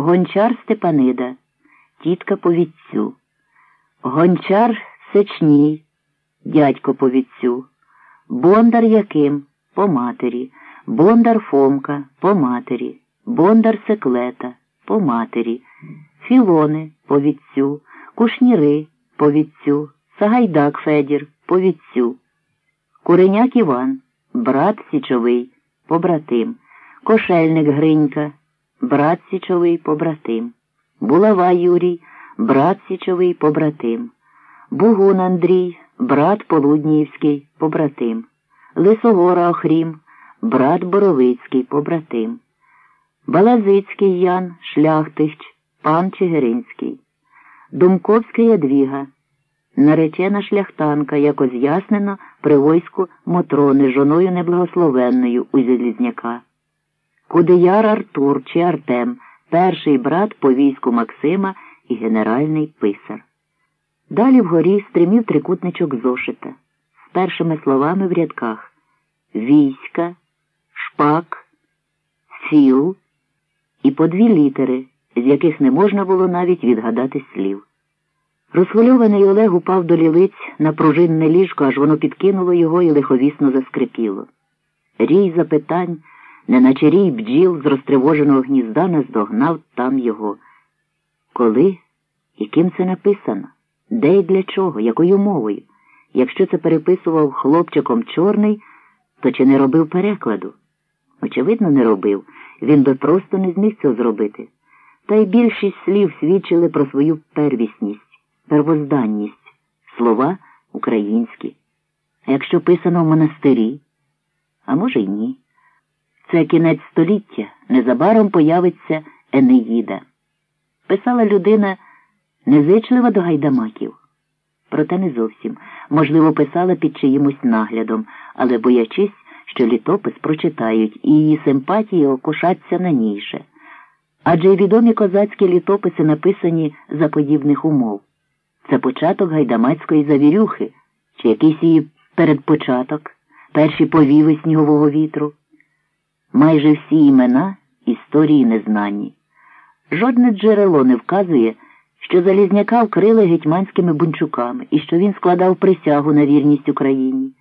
Гончар Степанида, тітка по вітцю. Гончар Сечній, дядько по вітцю. Бондар Яким по матері, Бондар Фомка по матері, Бондар Секлета по матері, Філони по вітцю, Кушніри по вітцю, Сагайдак Федір по вітцю, Куреняк Іван, брат Січовий, побратим, Кошельник Гринька, брат Січовий побратим, Булава Юрій, брат Січовий побратим, Бугун Андрій, брат Полуднівський, побратим, Лисогора Охрім, брат Боровицький, побратим, Балазицький Ян, Шляхтич, пан Чигиринський, Думковський Ядвіга, наречена шляхтанка, як оз'яснено при войську Мотрони, жоною неблагословенною у Залізняка. Кудеяр Артур чи Артем, перший брат по війську Максима і генеральний писар. Далі вгорі стримів трикутничок зошита з першими словами в рядках війська, шпак, сіл і по дві літери, з яких не можна було навіть відгадати слів. Розхвильований Олег упав до лілиць на пружинне ліжко, аж воно підкинуло його і лиховісно заскрипіло. Рій запитань, неначе рій бджіл з розтривоженого гнізда наздогнав там його. Коли і ким це написано? Де і для чого, якою мовою? Якщо це переписував хлопчиком чорний, то чи не робив перекладу? Очевидно, не робив. Він би просто не зміг цього зробити. Та й більшість слів свідчили про свою первісність, первозданність, слова українські. А якщо писано в монастирі, а може й ні. Це кінець століття, незабаром появиться Енеїда. Писала людина незичлива до гайдамаків. Проте не зовсім. Можливо, писала під чиїмось наглядом, але боячись, що літопис прочитають, і її симпатії окушаться на ніше. Адже й відомі козацькі літописи написані за подібних умов. Це початок гайдамацької завірюхи, чи якийсь її передпочаток, перші повіви снігового вітру. Майже всі імена історії незнані. Жодне джерело не вказує, що Залізняка вкрили гетьманськими бунчуками і що він складав присягу на вірність Україні.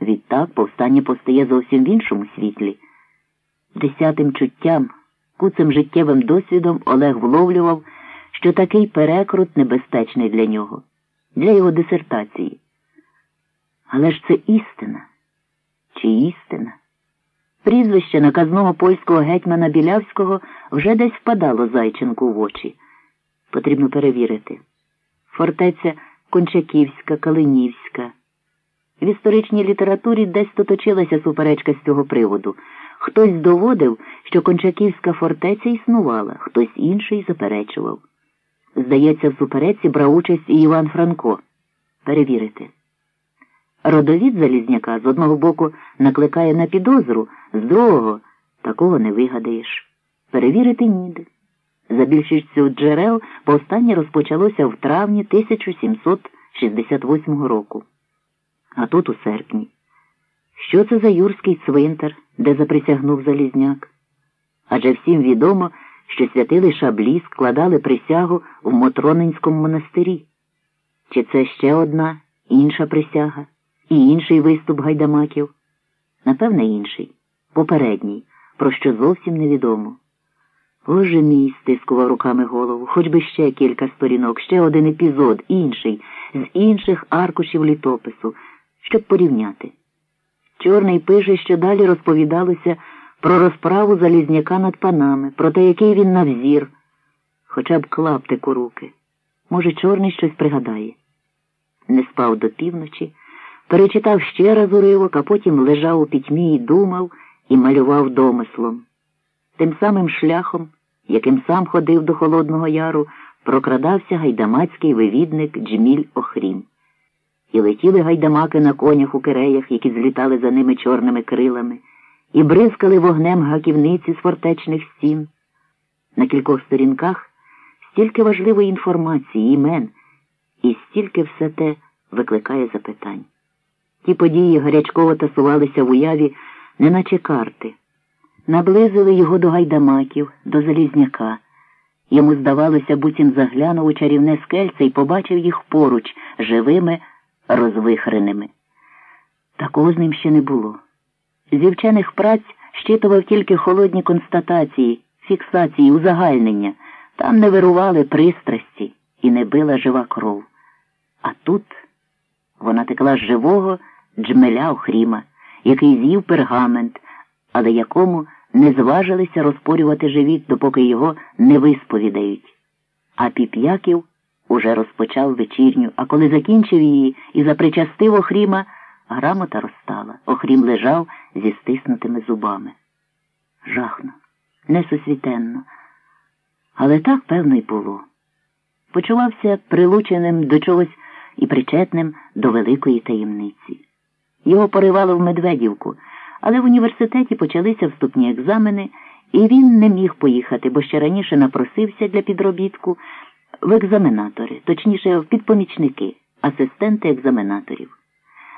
Відтак повстання постає зовсім в іншому світлі. Десятим чуттям, куцим життєвим досвідом Олег вловлював, що такий перекрут небезпечний для нього, для його дисертації. Але ж це істина. Чи істина? Прізвище наказного польського гетьмана Білявського вже десь впадало Зайченку в очі. Потрібно перевірити. Фортеця Кончаківська, Калинівська. В історичній літературі десь точилася суперечка з цього приводу. Хтось доводив, що Кончаківська фортеця існувала, хтось інший заперечував. Здається, в суперечці брав участь і Іван Франко. Перевірити. Родовід Залізняка з одного боку накликає на підозру, з другого такого не вигадаєш. Перевірити ніде. За більшістю джерел повстання розпочалося в травні 1768 року. А тут у серпні. Що це за юрський цвинтар, де заприсягнув Залізняк? Адже всім відомо, що святили шаблі складали присягу в Мотронинському монастирі. Чи це ще одна інша присяга і інший виступ гайдамаків? Напевне, інший, попередній, про що зовсім невідомо. Боже мій, стискував руками голову, хоч би ще кілька сторінок, ще один епізод, інший, з інших аркушів літопису, щоб порівняти. Чорний пише, що далі розповідалося про розправу Залізняка над панами, про те, який він навзір, хоча б клаптик у руки. Може, чорний щось пригадає. Не спав до півночі, перечитав ще раз уривок, а потім лежав у пітьмі і думав і малював домислом. Тим самим шляхом, яким сам ходив до Холодного Яру, прокрадався гайдамацький вивідник Джміль Охрім. І летіли гайдамаки на конях у киреях, які злітали за ними чорними крилами, і бризкали вогнем гаківниці з фортечних стін. На кількох сторінках стільки важливої інформації, імен, і стільки все те викликає запитань. Ті події гарячково тасувалися в уяві, неначе карти наблизили його до гайдамаків, до Залізняка. Йому здавалося, буцім заглянув у чарівне скельце і побачив їх поруч, живими, розвихреними. Такого з ним ще не було. Зі вчених праць щитував тільки холодні констатації, фіксації, узагальнення. Там не вирували пристрасті і не била жива кров. А тут вона текла з живого джмеля Охріма, який з'їв пергамент, але якому не зважилися розпорювати живіт, допоки його не висповідають. А Піп'яків уже розпочав вечірню, а коли закінчив її і запричастив Охріма, грамота розстала. Охрім лежав зі стиснутими зубами. Жахно, несусвітенно. Але так, певно, й було. Почувався прилученим до чогось і причетним до великої таємниці. Його поривало в Медведівку, але в університеті почалися вступні екзамени, і він не міг поїхати, бо ще раніше напросився для підробітку в екзаменатори, точніше, в підпомічники, асистенти екзаменаторів.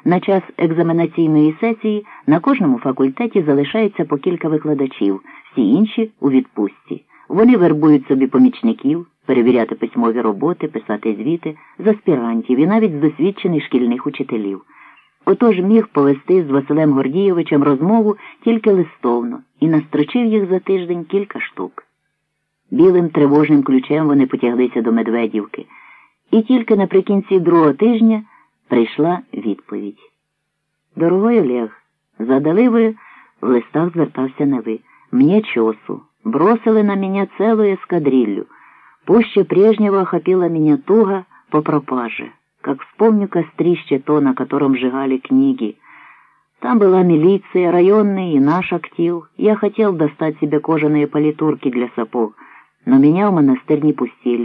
На час екзаменаційної сесії на кожному факультеті залишається по кілька викладачів, всі інші у відпустці. Вони вербують собі помічників, перевіряти письмові роботи, писати звіти з аспірантів і навіть з досвідчених шкільних учителів. Отож міг повести з Василем Гордійовичем розмову тільки листовно і настрочив їх за тиждень кілька штук. Білим тривожним ключем вони потяглися до Медведівки, і тільки наприкінці другого тижня прийшла відповідь. Дорогой Олег, задали ви в листах звертався на ви. Мне чосу. Бросили на меня целую эскадрилью. Пуще прежнего охопила меня туго по пропаже. Как вспомню кострище то, на котором сжигали книги. Там была милиция, районный и наш актив. Я хотел достать себе кожаные политурки для сапог, но меня в монастырь не пустили.